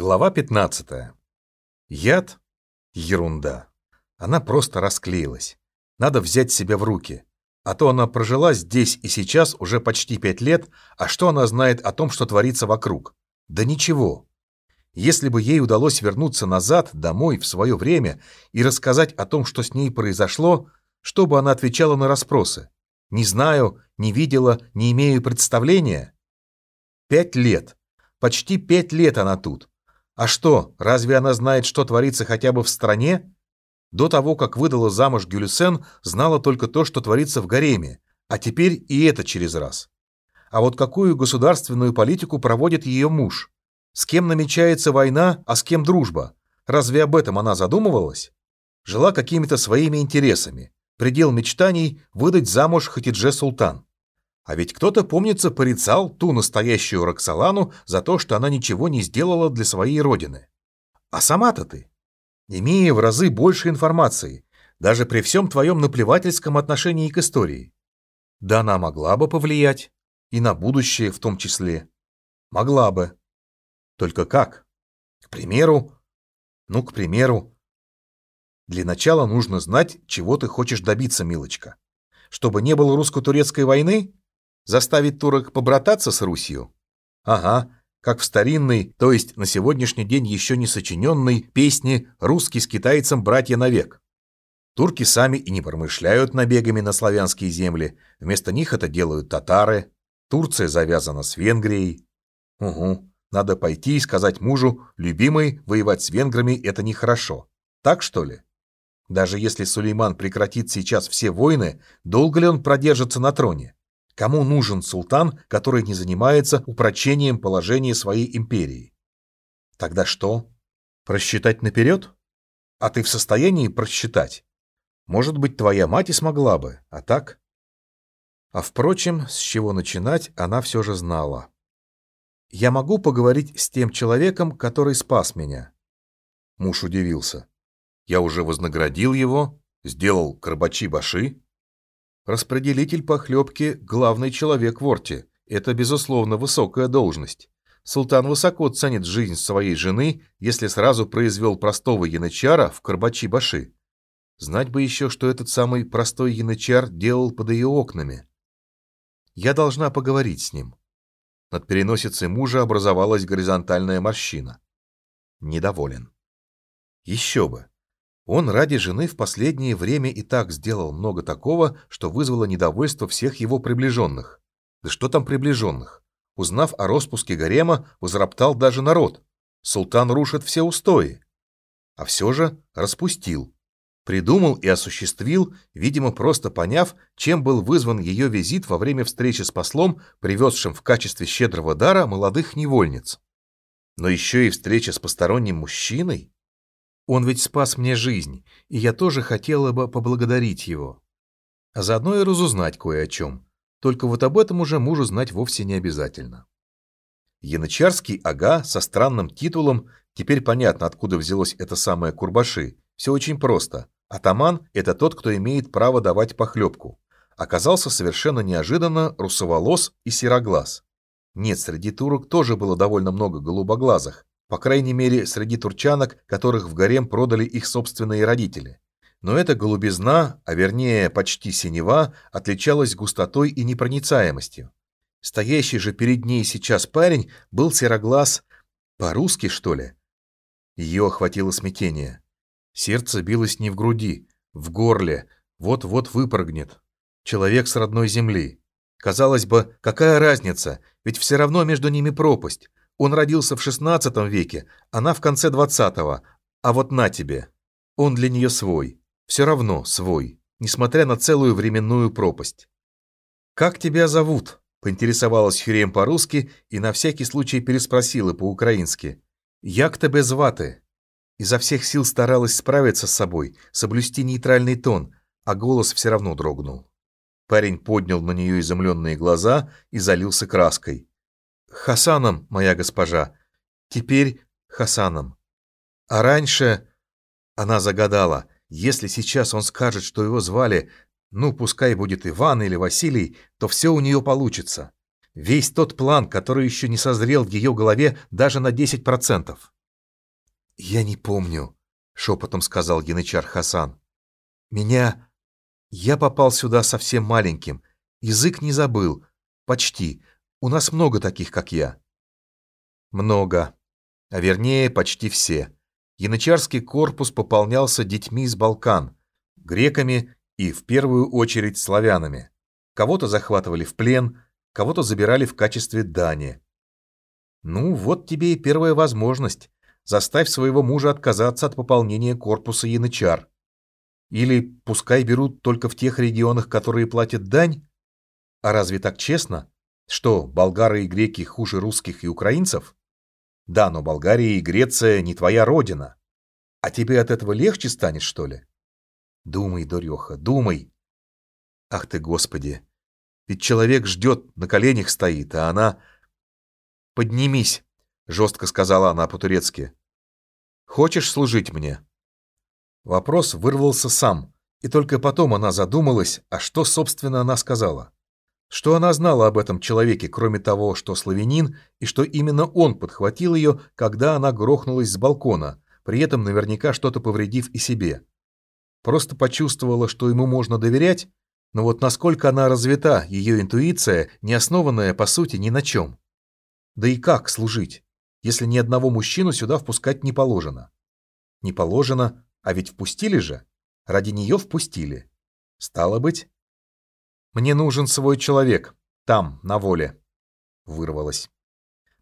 Глава 15. Яд? Ерунда. Она просто расклеилась. Надо взять себя в руки. А то она прожила здесь и сейчас уже почти пять лет, а что она знает о том, что творится вокруг? Да ничего. Если бы ей удалось вернуться назад, домой, в свое время, и рассказать о том, что с ней произошло, что бы она отвечала на расспросы? Не знаю, не видела, не имею представления. Пять лет. Почти пять лет она тут. А что, разве она знает, что творится хотя бы в стране? До того, как выдала замуж Гюльсен, знала только то, что творится в гареме, а теперь и это через раз. А вот какую государственную политику проводит ее муж? С кем намечается война, а с кем дружба? Разве об этом она задумывалась? Жила какими-то своими интересами. Предел мечтаний – выдать замуж Хатидже Султан. А ведь кто-то, помнится, порицал ту настоящую Роксолану за то, что она ничего не сделала для своей родины. А сама-то ты, имея в разы больше информации, даже при всем твоем наплевательском отношении к истории, да она могла бы повлиять, и на будущее в том числе. Могла бы. Только как? К примеру, ну, к примеру, для начала нужно знать, чего ты хочешь добиться, милочка. Чтобы не было русско-турецкой войны? Заставить турок побрататься с Русью? Ага, как в старинной, то есть на сегодняшний день еще не сочиненной, песне «Русский с китайцем братья навек». Турки сами и не промышляют набегами на славянские земли, вместо них это делают татары. Турция завязана с Венгрией. Угу, надо пойти и сказать мужу, любимый, воевать с венграми – это нехорошо. Так что ли? Даже если Сулейман прекратит сейчас все войны, долго ли он продержится на троне? Кому нужен султан, который не занимается упрочением положения своей империи? Тогда что? Просчитать наперед? А ты в состоянии просчитать? Может быть, твоя мать и смогла бы, а так? А впрочем, с чего начинать, она все же знала. «Я могу поговорить с тем человеком, который спас меня?» Муж удивился. «Я уже вознаградил его, сделал карбачи-баши, Распределитель похлебки – главный человек в Орте. Это, безусловно, высокая должность. Султан высоко ценит жизнь своей жены, если сразу произвел простого янычара в Карбачи-Баши. Знать бы еще, что этот самый простой янычар делал под ее окнами. Я должна поговорить с ним. Над переносицей мужа образовалась горизонтальная морщина. Недоволен. Еще бы. Он ради жены в последнее время и так сделал много такого, что вызвало недовольство всех его приближенных. Да что там приближенных? Узнав о распуске гарема, возроптал даже народ. Султан рушит все устои. А все же распустил. Придумал и осуществил, видимо, просто поняв, чем был вызван ее визит во время встречи с послом, привезшим в качестве щедрого дара молодых невольниц. Но еще и встреча с посторонним мужчиной? Он ведь спас мне жизнь, и я тоже хотела бы поблагодарить его. А заодно и разузнать кое о чем. Только вот об этом уже мужу знать вовсе не обязательно. Янычарский ага со странным титулом, теперь понятно, откуда взялось это самое Курбаши. Все очень просто. Атаман – это тот, кто имеет право давать похлебку. Оказался совершенно неожиданно русоволос и сероглаз. Нет, среди турок тоже было довольно много голубоглазых, по крайней мере, среди турчанок, которых в гарем продали их собственные родители. Но эта голубизна, а вернее почти синева, отличалась густотой и непроницаемостью. Стоящий же перед ней сейчас парень был сероглаз по-русски, что ли? Ее охватило смятение. Сердце билось не в груди, в горле, вот-вот выпрыгнет. Человек с родной земли. Казалось бы, какая разница, ведь все равно между ними пропасть. Он родился в XVI веке, она в конце XX, а вот на тебе. Он для нее свой, все равно свой, несмотря на целую временную пропасть. «Как тебя зовут?» – поинтересовалась Хюрем по-русски и на всякий случай переспросила по-украински. «Як тебе зваты?» Изо всех сил старалась справиться с собой, соблюсти нейтральный тон, а голос все равно дрогнул. Парень поднял на нее изумленные глаза и залился краской. Хасаном, моя госпожа. Теперь Хасаном. А раньше она загадала, если сейчас он скажет, что его звали, ну, пускай будет Иван или Василий, то все у нее получится. Весь тот план, который еще не созрел в ее голове даже на 10%. «Я не помню», — шепотом сказал янычар Хасан. «Меня... Я попал сюда совсем маленьким. Язык не забыл. Почти. У нас много таких, как я». «Много. А вернее, почти все. Янычарский корпус пополнялся детьми из Балкан, греками и, в первую очередь, славянами. Кого-то захватывали в плен, кого-то забирали в качестве дани. Ну, вот тебе и первая возможность. Заставь своего мужа отказаться от пополнения корпуса янычар. Или пускай берут только в тех регионах, которые платят дань. А разве так честно? Что, болгары и греки хуже русских и украинцев? Да, но Болгария и Греция не твоя родина. А тебе от этого легче станет, что ли? Думай, Дореха, думай. Ах ты, Господи! Ведь человек ждет, на коленях стоит, а она... «Поднимись», — жестко сказала она по-турецки. «Хочешь служить мне?» Вопрос вырвался сам, и только потом она задумалась, а что, собственно, она сказала. Что она знала об этом человеке, кроме того, что славянин, и что именно он подхватил ее, когда она грохнулась с балкона, при этом наверняка что-то повредив и себе. Просто почувствовала, что ему можно доверять, но вот насколько она развита, ее интуиция, не основанная, по сути, ни на чем. Да и как служить, если ни одного мужчину сюда впускать не положено? Не положено, а ведь впустили же. Ради нее впустили. Стало быть, «Мне нужен свой человек. Там, на воле». Вырвалось.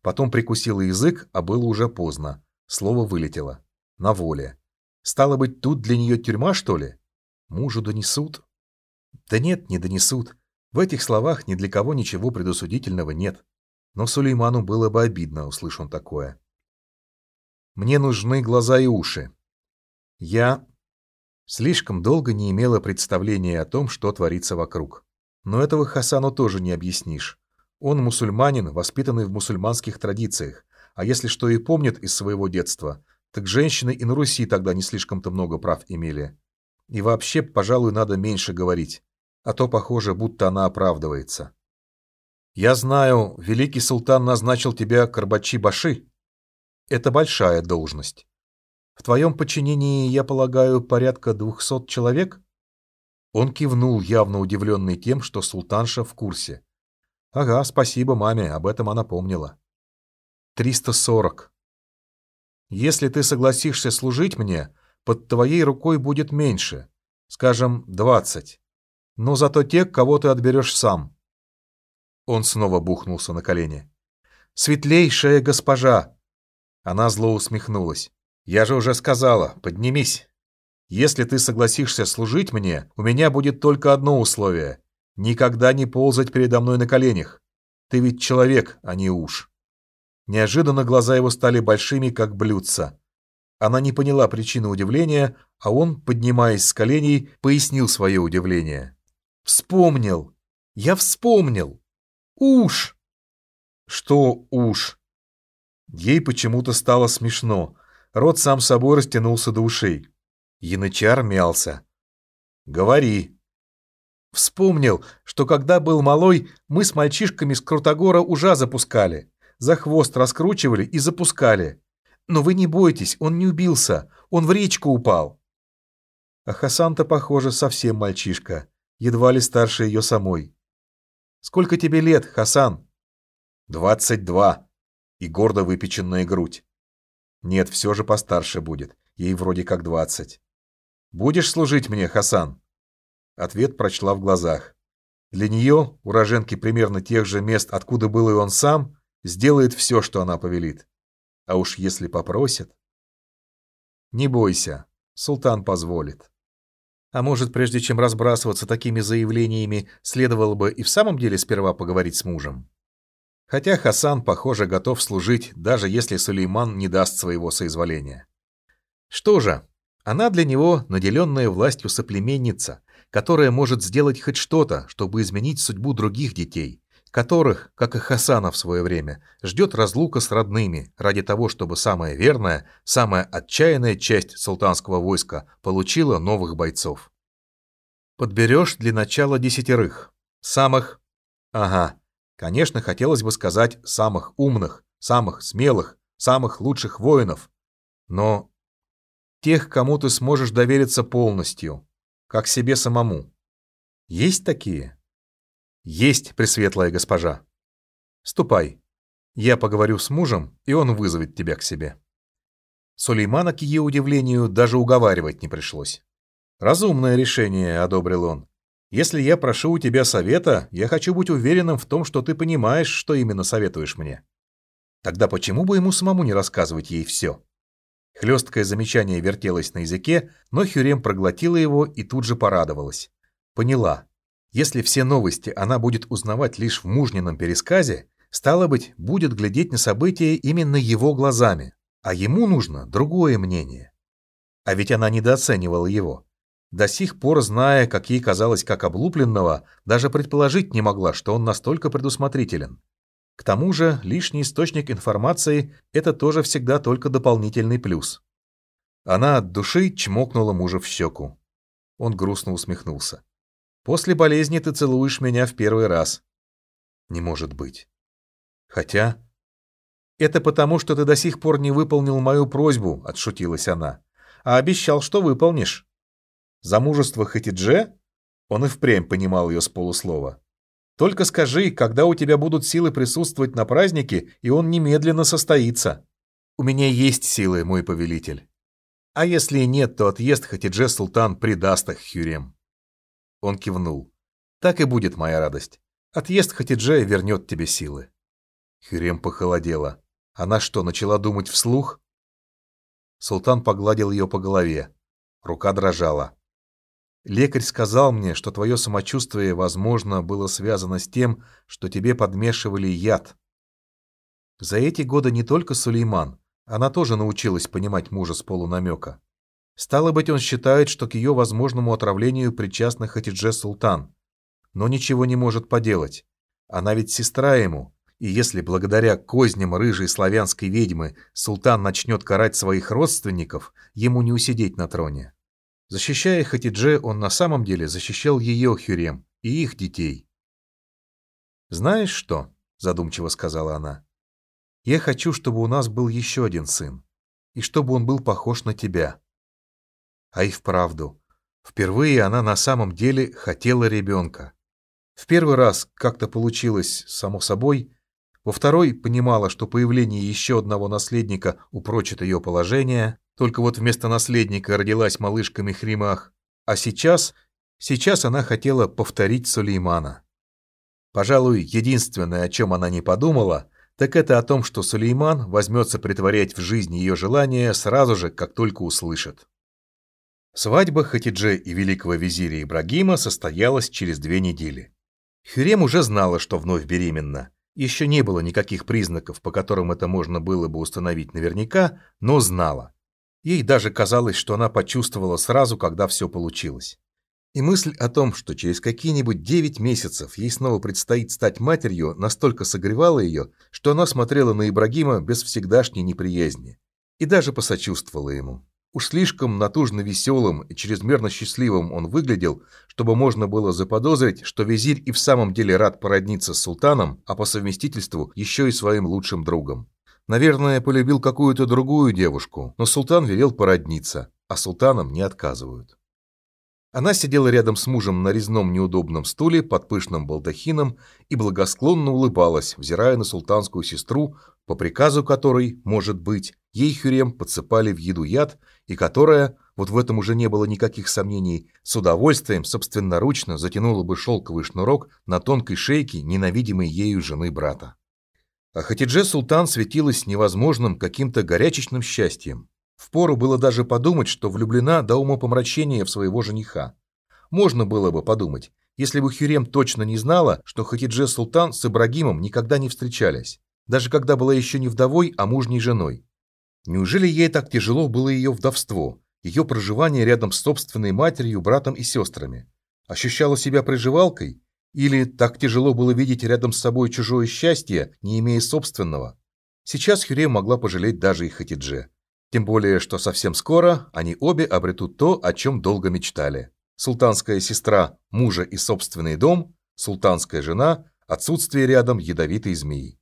Потом прикусила язык, а было уже поздно. Слово вылетело. На воле. Стало быть, тут для нее тюрьма, что ли? Мужу донесут? Да нет, не донесут. В этих словах ни для кого ничего предосудительного нет. Но Сулейману было бы обидно, услышь он такое. Мне нужны глаза и уши. Я слишком долго не имела представления о том, что творится вокруг. Но этого Хасану тоже не объяснишь. Он мусульманин, воспитанный в мусульманских традициях, а если что и помнит из своего детства, так женщины и на Руси тогда не слишком-то много прав имели. И вообще, пожалуй, надо меньше говорить, а то похоже, будто она оправдывается. «Я знаю, великий султан назначил тебя Карбачи-Баши. Это большая должность. В твоем подчинении, я полагаю, порядка двухсот человек?» Он кивнул, явно удивленный тем, что султанша в курсе. «Ага, спасибо маме, об этом она помнила». «Триста сорок. Если ты согласишься служить мне, под твоей рукой будет меньше, скажем, двадцать. Но зато те, кого ты отберешь сам». Он снова бухнулся на колени. «Светлейшая госпожа!» Она зло усмехнулась. «Я же уже сказала, поднимись!» Если ты согласишься служить мне, у меня будет только одно условие. Никогда не ползать передо мной на коленях. Ты ведь человек, а не уж». Неожиданно глаза его стали большими, как блюдца. Она не поняла причины удивления, а он, поднимаясь с коленей, пояснил свое удивление. «Вспомнил! Я вспомнил! Уж!» «Что уж?» Ей почему-то стало смешно. Рот сам собой растянулся до ушей. Янычар мялся. «Говори». Вспомнил, что когда был малой, мы с мальчишками с Крутогора ужа запускали. За хвост раскручивали и запускали. Но вы не бойтесь, он не убился, он в речку упал. А Хасан-то, похоже, совсем мальчишка, едва ли старше ее самой. Сколько тебе лет, Хасан? Двадцать два. И гордо выпеченная грудь. Нет, все же постарше будет, ей вроде как двадцать. «Будешь служить мне, Хасан?» Ответ прочла в глазах. Для нее, уроженки примерно тех же мест, откуда был и он сам, сделает все, что она повелит. А уж если попросит... Не бойся, султан позволит. А может, прежде чем разбрасываться такими заявлениями, следовало бы и в самом деле сперва поговорить с мужем? Хотя Хасан, похоже, готов служить, даже если Сулейман не даст своего соизволения. Что же, она для него наделенная властью соплеменница, которая может сделать хоть что-то, чтобы изменить судьбу других детей, которых, как и Хасана в свое время, ждет разлука с родными ради того, чтобы самая верная, самая отчаянная часть султанского войска получила новых бойцов. Подберешь для начала десятерых. Самых... Ага, конечно, хотелось бы сказать самых умных, самых смелых, самых лучших воинов. Но тех, кому ты сможешь довериться полностью, как себе самому. Есть такие? Есть, пресветлая госпожа. Ступай. Я поговорю с мужем, и он вызовет тебя к себе. Сулеймана, к ее удивлению, даже уговаривать не пришлось. «Разумное решение», — одобрил он. «Если я прошу у тебя совета, я хочу быть уверенным в том, что ты понимаешь, что именно советуешь мне. Тогда почему бы ему самому не рассказывать ей все?» Хлесткое замечание вертелось на языке, но Хюрем проглотила его и тут же порадовалась. Поняла. Если все новости она будет узнавать лишь в мужнином пересказе, стало быть, будет глядеть на события именно его глазами, а ему нужно другое мнение. А ведь она недооценивала его. До сих пор, зная, как ей казалось, как облупленного, даже предположить не могла, что он настолько предусмотрителен. К тому же лишний источник информации – это тоже всегда только дополнительный плюс. Она от души чмокнула мужа в щеку. Он грустно усмехнулся. «После болезни ты целуешь меня в первый раз». «Не может быть». «Хотя...» «Это потому, что ты до сих пор не выполнил мою просьбу», — отшутилась она. «А обещал, что выполнишь». Замужество Хатидже? Он и впрямь понимал ее с полуслова. Только скажи, когда у тебя будут силы присутствовать на празднике, и он немедленно состоится. У меня есть силы, мой повелитель. А если и нет, то отъезд Хатидже Султан придаст их Хюрем. Он кивнул. Так и будет моя радость. Отъезд Хатидже вернет тебе силы. Хюрем похолодела. Она что, начала думать вслух? Султан погладил ее по голове. Рука дрожала. Лекарь сказал мне, что твое самочувствие, возможно, было связано с тем, что тебе подмешивали яд. За эти годы не только Сулейман, она тоже научилась понимать мужа с полунамека. Стало быть, он считает, что к ее возможному отравлению причастна Хатидже Султан. Но ничего не может поделать. Она ведь сестра ему, и если благодаря козням рыжей славянской ведьмы султан начнет карать своих родственников, ему не усидеть на троне. Защищая Хатидже, он на самом деле защищал ее Хюрем и их детей. «Знаешь что?» – задумчиво сказала она. «Я хочу, чтобы у нас был еще один сын, и чтобы он был похож на тебя». А и вправду, впервые она на самом деле хотела ребенка. В первый раз как-то получилось, само собой, во второй понимала, что появление еще одного наследника упрочит ее положение, только вот вместо наследника родилась малышка Мехримах. А сейчас, сейчас она хотела повторить Сулеймана. Пожалуй, единственное, о чем она не подумала, так это о том, что Сулейман возьмется притворять в жизнь ее желания сразу же, как только услышит. Свадьба Хатидже и великого визиря Ибрагима состоялась через две недели. Хюрем уже знала, что вновь беременна. Еще не было никаких признаков, по которым это можно было бы установить наверняка, но знала. Ей даже казалось, что она почувствовала сразу, когда все получилось. И мысль о том, что через какие-нибудь девять месяцев ей снова предстоит стать матерью, настолько согревала ее, что она смотрела на Ибрагима без всегдашней неприязни. И даже посочувствовала ему. Уж слишком натужно веселым и чрезмерно счастливым он выглядел, чтобы можно было заподозрить, что визирь и в самом деле рад породниться с султаном, а по совместительству еще и своим лучшим другом. Наверное, полюбил какую-то другую девушку, но султан велел породниться, а султанам не отказывают. Она сидела рядом с мужем на резном неудобном стуле под пышным балдахином и благосклонно улыбалась, взирая на султанскую сестру, по приказу которой, может быть, ей Хюрем подсыпали в еду яд, и которая, вот в этом уже не было никаких сомнений, с удовольствием собственноручно затянула бы шелковый шнурок на тонкой шейке ненавидимой ею жены брата. А Хатидже Султан светилась невозможным каким-то горячечным счастьем. Впору было даже подумать, что влюблена до умопомрачения в своего жениха. Можно было бы подумать, если бы Хюрем точно не знала, что Хатидже Султан с Ибрагимом никогда не встречались, даже когда была еще не вдовой, а мужней женой. Неужели ей так тяжело было ее вдовство, ее проживание рядом с собственной матерью, братом и сестрами? Ощущала себя приживалкой или так тяжело было видеть рядом с собой чужое счастье, не имея собственного? Сейчас Хюре могла пожалеть даже и Хатидже. Тем более, что совсем скоро они обе обретут то, о чем долго мечтали. Султанская сестра, мужа и собственный дом, султанская жена, отсутствие рядом ядовитой змеи.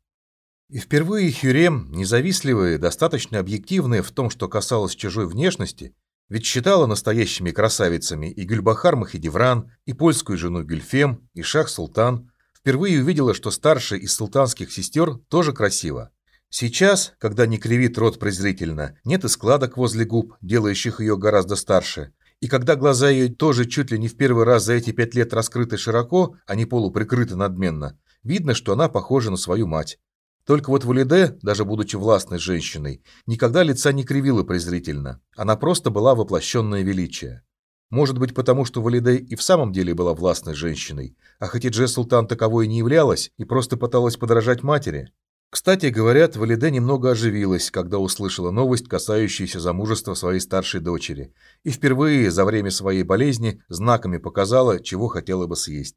И впервые Хюрем, независливая, достаточно объективная в том, что касалось чужой внешности, ведь считала настоящими красавицами и Гюльбахар Махидевран, и польскую жену Гюльфем, и Шах-Султан, впервые увидела, что старшая из султанских сестер тоже красива. Сейчас, когда не кривит рот презрительно, нет и складок возле губ, делающих ее гораздо старше, и когда глаза ее тоже чуть ли не в первый раз за эти пять лет раскрыты широко, а не полуприкрыты надменно, видно, что она похожа на свою мать. Только вот Валиде, даже будучи властной женщиной, никогда лица не кривила презрительно. Она просто была воплощенное величие. Может быть, потому что Валиде и в самом деле была властной женщиной, а Хатидже Султан таковой не являлась и просто пыталась подражать матери. Кстати, говорят, Валиде немного оживилась, когда услышала новость, касающуюся замужества своей старшей дочери, и впервые за время своей болезни знаками показала, чего хотела бы съесть.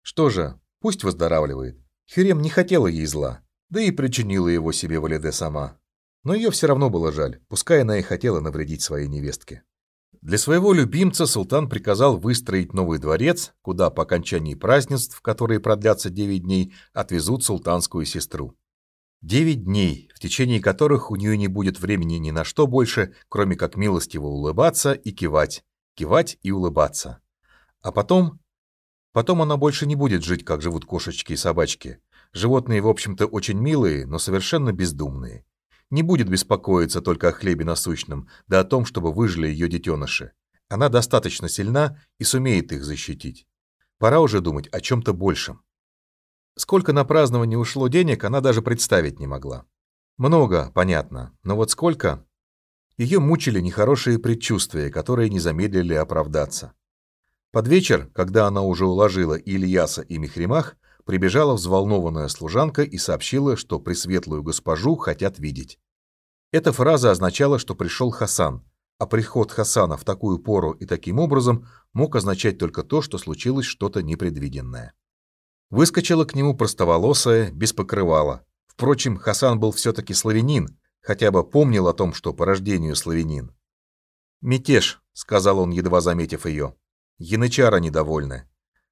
Что же, пусть выздоравливает. Хюрем не хотела ей зла, да и причинила его себе Валиде сама. Но ее все равно было жаль, пускай она и хотела навредить своей невестке. Для своего любимца султан приказал выстроить новый дворец, куда по окончании празднеств, которые продлятся 9 дней, отвезут султанскую сестру. Девять дней, в течение которых у нее не будет времени ни на что больше, кроме как милостиво улыбаться и кивать, кивать и улыбаться. А потом... Потом она больше не будет жить, как живут кошечки и собачки. Животные, в общем-то, очень милые, но совершенно бездумные. Не будет беспокоиться только о хлебе насущном, да о том, чтобы выжили ее детеныши. Она достаточно сильна и сумеет их защитить. Пора уже думать о чем-то большем. Сколько на празднование ушло денег, она даже представить не могла. Много, понятно, но вот сколько? Ее мучили нехорошие предчувствия, которые не замедлили оправдаться. Под вечер, когда она уже уложила Ильяса и Михримах, прибежала взволнованная служанка и сообщила, что пресветлую госпожу хотят видеть. Эта фраза означала, что пришел Хасан, а приход Хасана в такую пору и таким образом мог означать только то, что случилось что-то непредвиденное. Выскочила к нему простоволосая, без покрывала. Впрочем, Хасан был все-таки славянин, хотя бы помнил о том, что по рождению славянин. «Мятеж», — сказал он, едва заметив ее. «Янычара недовольны.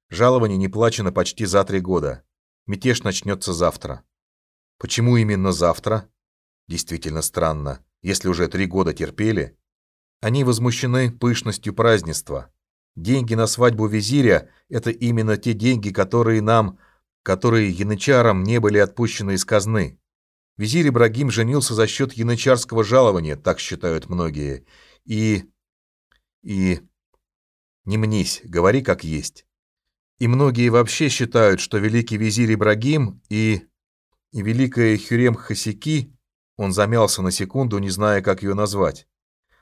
Жалование не плачено почти за три года. Мятеж начнется завтра». «Почему именно завтра?» «Действительно странно, если уже три года терпели». Они возмущены пышностью празднества. Деньги на свадьбу визиря – это именно те деньги, которые нам, которые янычарам не были отпущены из казны. Визирь Ибрагим женился за счет янычарского жалования, так считают многие. И... и... Не мнись, говори как есть. И многие вообще считают, что великий визирь Ибрагим и... и великая Хюрем Хасики... Он замялся на секунду, не зная, как ее назвать.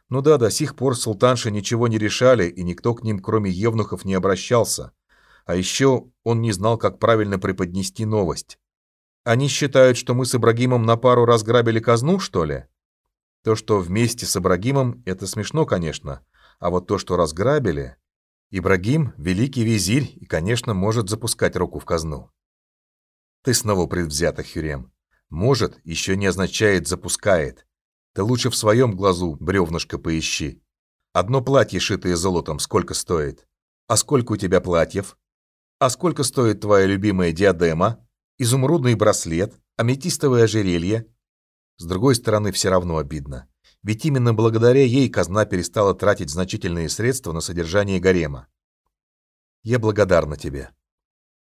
Ну да, до сих пор султанши ничего не решали, и никто к ним, кроме евнухов, не обращался. А еще он не знал, как правильно преподнести новость. Они считают, что мы с Ибрагимом на пару разграбили казну, что ли? То, что вместе с Ибрагимом, это смешно, конечно. А вот то, что разграбили... Ибрагим — великий визирь и, конечно, может запускать руку в казну. Ты снова предвзята, Хюрем. Может, еще не означает «запускает». Ты лучше в своем глазу бревнышко поищи. Одно платье, шитое золотом, сколько стоит? А сколько у тебя платьев? А сколько стоит твоя любимая диадема? Изумрудный браслет? Аметистовое ожерелье? С другой стороны, все равно обидно. Ведь именно благодаря ей казна перестала тратить значительные средства на содержание гарема. Я благодарна тебе.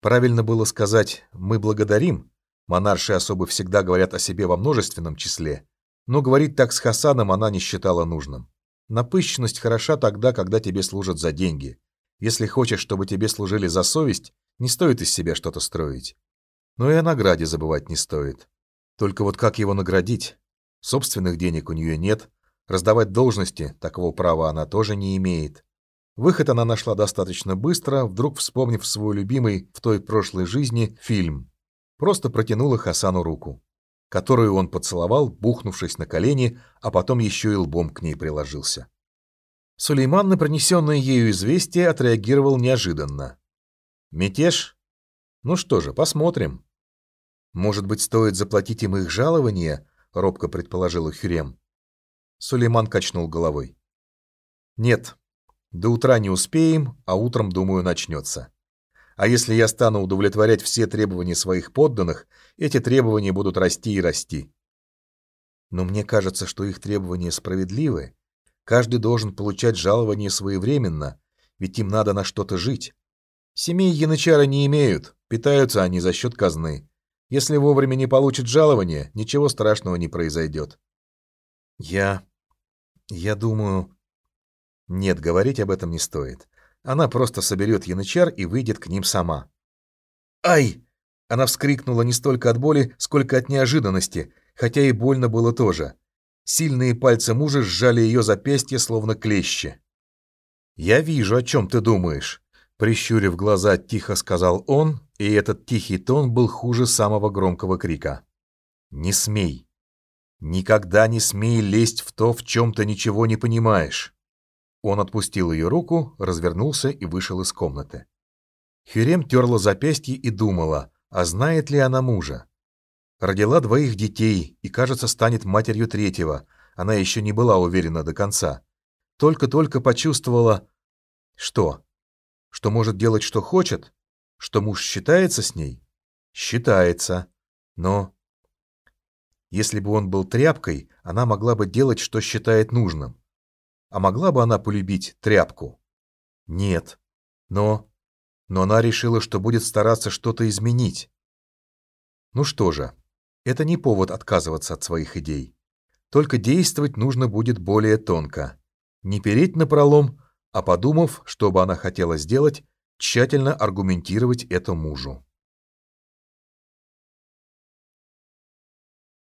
Правильно было сказать «мы благодарим». Монарши особо всегда говорят о себе во множественном числе, но говорить так с Хасаном она не считала нужным. Напыщенность хороша тогда, когда тебе служат за деньги. Если хочешь, чтобы тебе служили за совесть, не стоит из себя что-то строить. Но и о награде забывать не стоит. Только вот как его наградить? Собственных денег у нее нет, раздавать должности, такого права она тоже не имеет. Выход она нашла достаточно быстро, вдруг вспомнив свой любимый в той прошлой жизни фильм. Просто протянула Хасану руку которую он поцеловал, бухнувшись на колени, а потом еще и лбом к ней приложился. Сулейман на принесенное ею известие отреагировал неожиданно. «Мятеж? Ну что же, посмотрим». «Может быть, стоит заплатить им их жалование?» — робко предположил Хюрем. Сулейман качнул головой. «Нет, до утра не успеем, а утром, думаю, начнется. А если я стану удовлетворять все требования своих подданных, эти требования будут расти и расти. Но мне кажется, что их требования справедливы. Каждый должен получать жалование своевременно, ведь им надо на что-то жить. Семей янычара не имеют, питаются они за счет казны. Если вовремя не получат жалование, ничего страшного не произойдет. Я... я думаю... Нет, говорить об этом не стоит. Она просто соберет янычар и выйдет к ним сама. «Ай!» Она вскрикнула не столько от боли, сколько от неожиданности, хотя и больно было тоже. Сильные пальцы мужа сжали ее запястье, словно клещи. «Я вижу, о чем ты думаешь», — прищурив глаза, тихо сказал он, и этот тихий тон был хуже самого громкого крика. «Не смей. Никогда не смей лезть в то, в чем ты ничего не понимаешь. Он отпустил ее руку, развернулся и вышел из комнаты. Хюрем терла запястье и думала, а знает ли она мужа. Родила двоих детей и, кажется, станет матерью третьего. Она еще не была уверена до конца. Только-только почувствовала... Что? Что может делать, что хочет? Что муж считается с ней? Считается. Но... Если бы он был тряпкой, она могла бы делать, что считает нужным. А могла бы она полюбить тряпку? Нет. Но... Но она решила, что будет стараться что-то изменить. Ну что же, это не повод отказываться от своих идей. Только действовать нужно будет более тонко. Не переть на пролом, а подумав, что бы она хотела сделать, тщательно аргументировать это мужу.